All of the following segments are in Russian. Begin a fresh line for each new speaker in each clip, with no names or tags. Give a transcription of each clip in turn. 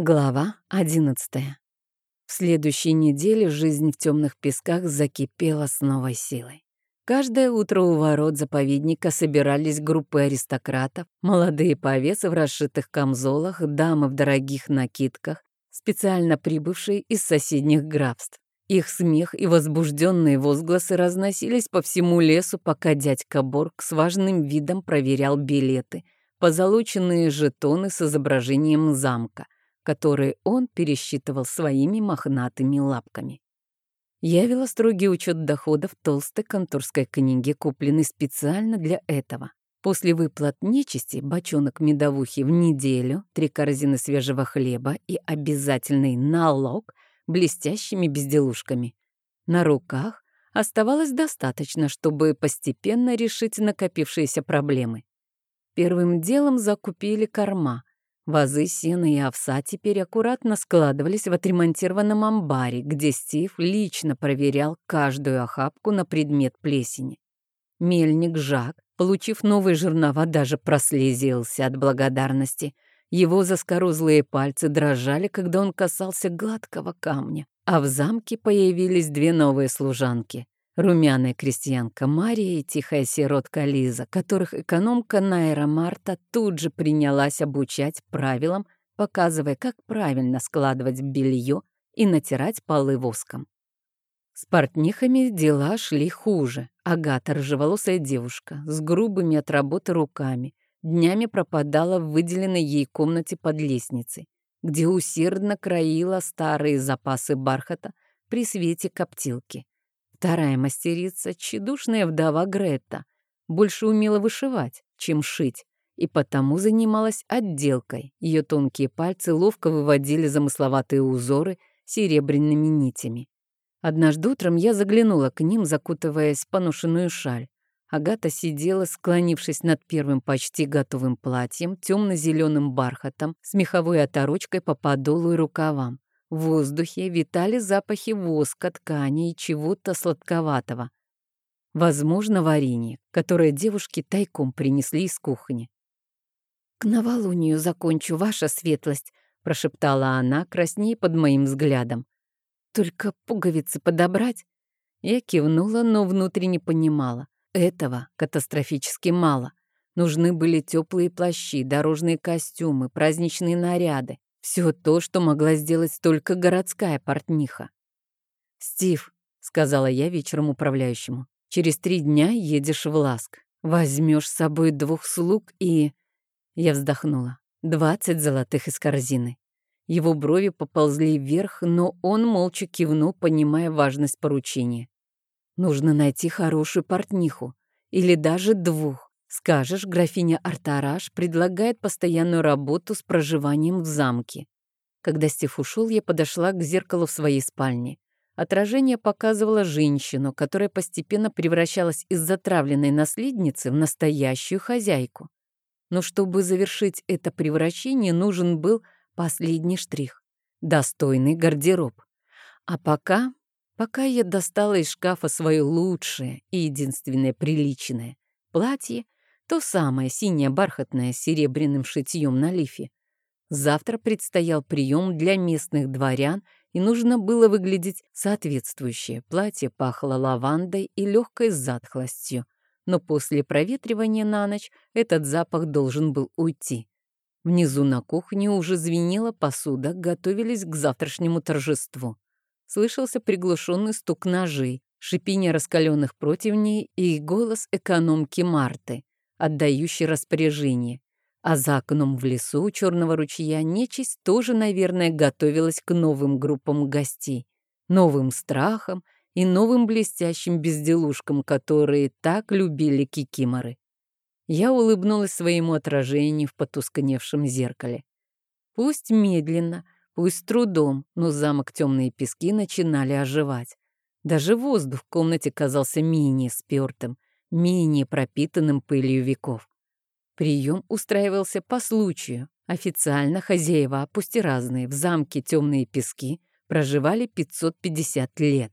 Глава 11. В следующей неделе жизнь в темных песках закипела с новой силой. Каждое утро у ворот заповедника собирались группы аристократов, молодые повесы в расшитых камзолах, дамы в дорогих накидках, специально прибывшие из соседних графств. Их смех и возбужденные возгласы разносились по всему лесу, пока дядька Борг с важным видом проверял билеты, позолоченные жетоны с изображением замка — которые он пересчитывал своими мохнатыми лапками. Я вела строгий учет доходов толстой конторской книги, купленной специально для этого. После выплат нечисти бочонок медовухи в неделю, три корзины свежего хлеба и обязательный налог блестящими безделушками. На руках оставалось достаточно, чтобы постепенно решить накопившиеся проблемы. Первым делом закупили корма, Вазы сена и овса теперь аккуратно складывались в отремонтированном амбаре, где Стив лично проверял каждую охапку на предмет плесени. Мельник Жак, получив новые жернова, даже прослезился от благодарности. Его заскорузлые пальцы дрожали, когда он касался гладкого камня, а в замке появились две новые служанки — Румяная крестьянка Мария и тихая сиротка Лиза, которых экономка Найра Марта тут же принялась обучать правилам, показывая, как правильно складывать белье и натирать полы воском. С портнихами дела шли хуже. Агата, рыжеволосая девушка, с грубыми от работы руками, днями пропадала в выделенной ей комнате под лестницей, где усердно краила старые запасы бархата при свете коптилки. Вторая мастерица, тщедушная вдова Гретта, больше умела вышивать, чем шить, и потому занималась отделкой. Ее тонкие пальцы ловко выводили замысловатые узоры серебряными нитями. Однажды утром я заглянула к ним, закутываясь в поношенную шаль. Агата сидела, склонившись над первым почти готовым платьем, темно-зеленым бархатом, с меховой оторочкой по подолу и рукавам. В воздухе витали запахи воска, ткани и чего-то сладковатого. Возможно, варенье, которое девушки тайком принесли из кухни. «К новолунию закончу, ваша светлость», — прошептала она, краснее под моим взглядом. «Только пуговицы подобрать?» Я кивнула, но внутренне понимала. Этого катастрофически мало. Нужны были теплые плащи, дорожные костюмы, праздничные наряды. Все то, что могла сделать только городская портниха. «Стив», — сказала я вечером управляющему, «через три дня едешь в Ласк. Возьмешь с собой двух слуг и...» Я вздохнула. «Двадцать золотых из корзины». Его брови поползли вверх, но он молча кивнул, понимая важность поручения. «Нужно найти хорошую портниху. Или даже двух. Скажешь, графиня Артараш предлагает постоянную работу с проживанием в замке. Когда Стив ушел, я подошла к зеркалу в своей спальне. Отражение показывало женщину, которая постепенно превращалась из затравленной наследницы в настоящую хозяйку. Но чтобы завершить это превращение, нужен был последний штрих — достойный гардероб. А пока, пока я достала из шкафа свое лучшее и единственное приличное — платье — то самое синее бархатное с серебряным шитьем на лифе. Завтра предстоял прием для местных дворян, и нужно было выглядеть соответствующее. Платье пахло лавандой и легкой затхлостью. Но после проветривания на ночь этот запах должен был уйти. Внизу на кухне уже звенела посуда, готовились к завтрашнему торжеству. Слышался приглушенный стук ножей, шипение раскаленных противней и голос экономки Марты отдающий распоряжение. А за окном в лесу у черного ручья нечисть тоже, наверное, готовилась к новым группам гостей, новым страхам и новым блестящим безделушкам, которые так любили кикиморы. Я улыбнулась своему отражению в потускневшем зеркале. Пусть медленно, пусть трудом, но замок темные пески начинали оживать. Даже воздух в комнате казался менее спертым, менее пропитанным пылью веков. Прием устраивался по случаю. Официально хозяева, пусть и разные, в замке «Темные пески» проживали 550 лет.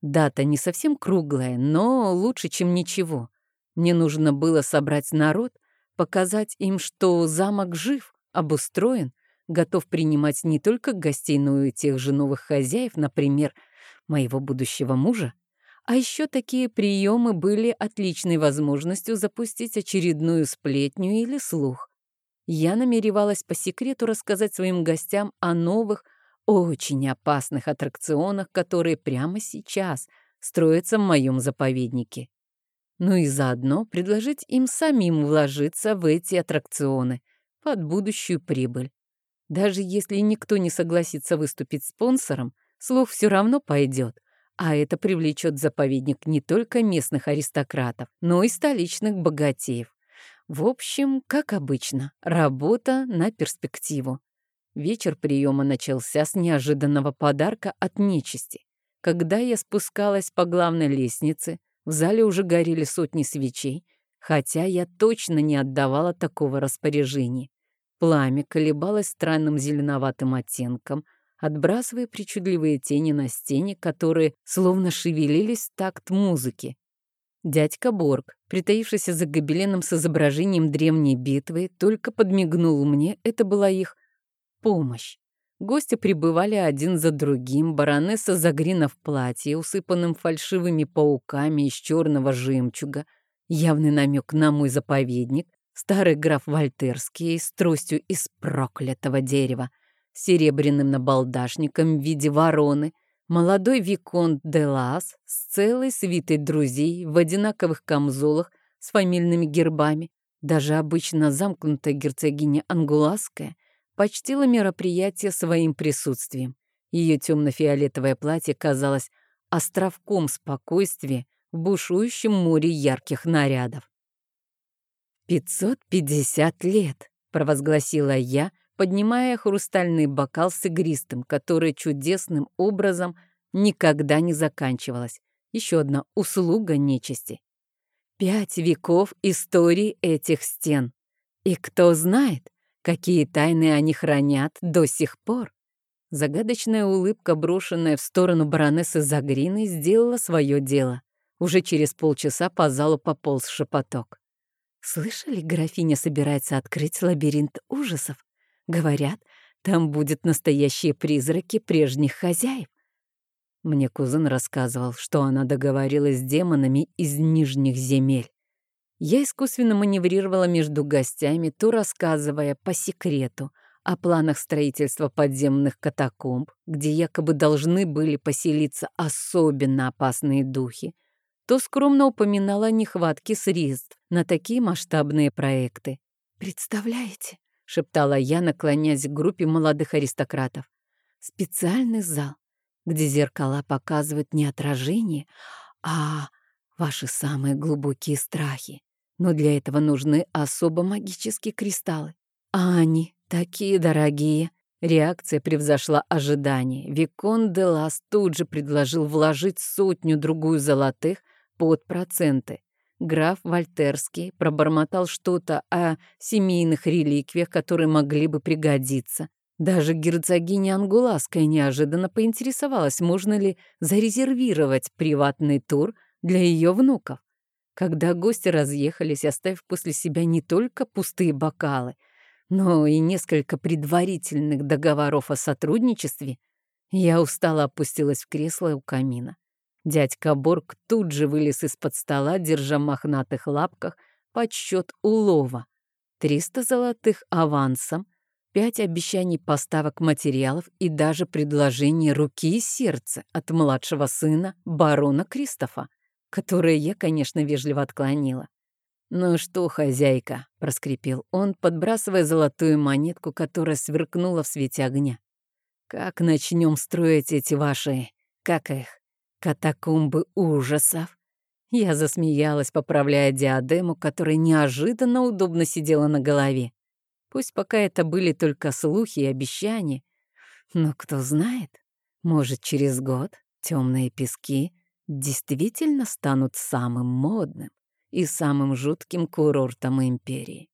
Дата не совсем круглая, но лучше, чем ничего. Мне нужно было собрать народ, показать им, что замок жив, обустроен, готов принимать не только гостей, но и тех же новых хозяев, например, моего будущего мужа. А еще такие приемы были отличной возможностью запустить очередную сплетню или слух. Я намеревалась по секрету рассказать своим гостям о новых, очень опасных аттракционах, которые прямо сейчас строятся в моем заповеднике. Ну и заодно предложить им самим вложиться в эти аттракционы под будущую прибыль. Даже если никто не согласится выступить спонсором, слух все равно пойдет, а это привлечет заповедник не только местных аристократов, но и столичных богатеев. В общем, как обычно, работа на перспективу. Вечер приема начался с неожиданного подарка от нечисти. Когда я спускалась по главной лестнице, в зале уже горели сотни свечей, хотя я точно не отдавала такого распоряжения. Пламя колебалось странным зеленоватым оттенком, отбрасывая причудливые тени на стене, которые словно шевелились в такт музыки. Дядька Борг, притаившийся за гобеленом с изображением древней битвы, только подмигнул мне, это была их помощь. Гости прибывали один за другим, баронесса Загрина в платье, усыпанным фальшивыми пауками из черного жемчуга, явный намек на мой заповедник, старый граф Вольтерский с тростью из проклятого дерева, серебряным набалдашником в виде вороны — Молодой Виконт де Лас с целой свитой друзей в одинаковых камзолах с фамильными гербами, даже обычно замкнутая герцогиня Ангуласская, почтила мероприятие своим присутствием. Ее темно-фиолетовое платье казалось островком спокойствия в бушующем море ярких нарядов. «Пятьсот пятьдесят лет!» — провозгласила я — поднимая хрустальный бокал с игристым, который чудесным образом никогда не заканчивалась. Еще одна услуга нечисти. Пять веков истории этих стен. И кто знает, какие тайны они хранят до сих пор. Загадочная улыбка, брошенная в сторону баронессы Загрины, сделала свое дело. Уже через полчаса по залу пополз шепоток. «Слышали, графиня собирается открыть лабиринт ужасов? Говорят, там будут настоящие призраки прежних хозяев. Мне кузен рассказывал, что она договорилась с демонами из нижних земель. Я искусственно маневрировала между гостями, то рассказывая по секрету о планах строительства подземных катакомб, где якобы должны были поселиться особенно опасные духи, то скромно упоминала нехватки средств на такие масштабные проекты. «Представляете, — шептала я, наклоняясь к группе молодых аристократов. «Специальный зал, где зеркала показывают не отражение, а ваши самые глубокие страхи. Но для этого нужны особо магические кристаллы. А они такие дорогие». Реакция превзошла ожидания. Викон де Лас тут же предложил вложить сотню-другую золотых под проценты. Граф Вольтерский пробормотал что-то о семейных реликвиях, которые могли бы пригодиться. Даже герцогиня Ангулаская неожиданно поинтересовалась, можно ли зарезервировать приватный тур для ее внуков. Когда гости разъехались, оставив после себя не только пустые бокалы, но и несколько предварительных договоров о сотрудничестве, я устало опустилась в кресло у камина. Дядька Борг тут же вылез из-под стола, держа в мохнатых лапках подсчет улова. Триста золотых авансом, пять обещаний поставок материалов и даже предложение руки и сердца от младшего сына барона Кристофа, которое я, конечно, вежливо отклонила. «Ну что, хозяйка», — проскрипел он, подбрасывая золотую монетку, которая сверкнула в свете огня. «Как начнем строить эти ваши... как их? Катакомбы ужасов. Я засмеялась, поправляя диадему, которая неожиданно удобно сидела на голове. Пусть пока это были только слухи и обещания, но кто знает, может, через год темные пески действительно станут самым модным и самым жутким курортом империи.